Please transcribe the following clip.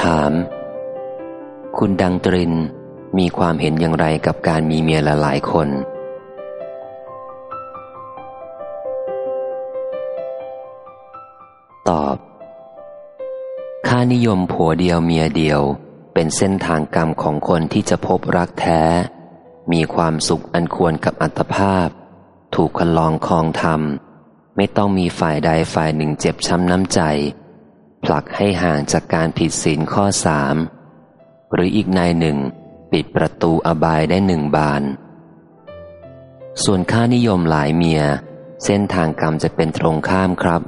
ถาม คุณดังตรินมีความเห็นอย่างไรกับการมีเมียลหลายคน ตอบ ค่านิยมผัวเดียวเมียเดียว เป็นเส้นทางกรรมของคนที่จะพบรักแท้ มีความสุขอันควรกับอัตภาพ ถูกคันลองคลองธรรม ไม่ต้องมีฝ่ายใดฝ่ายหนึ่งเจ็บช้ำน้ำใจ ผลักให้ห่างจากการผิดศีลข้อสามหรืออีกนายหนึ่ง ปิดประตูอบายได้หนึ่งบาน ส่วนค่านิยมหลายเมีย เส้นทางกรรมจะเป็นตรงข้ามครับ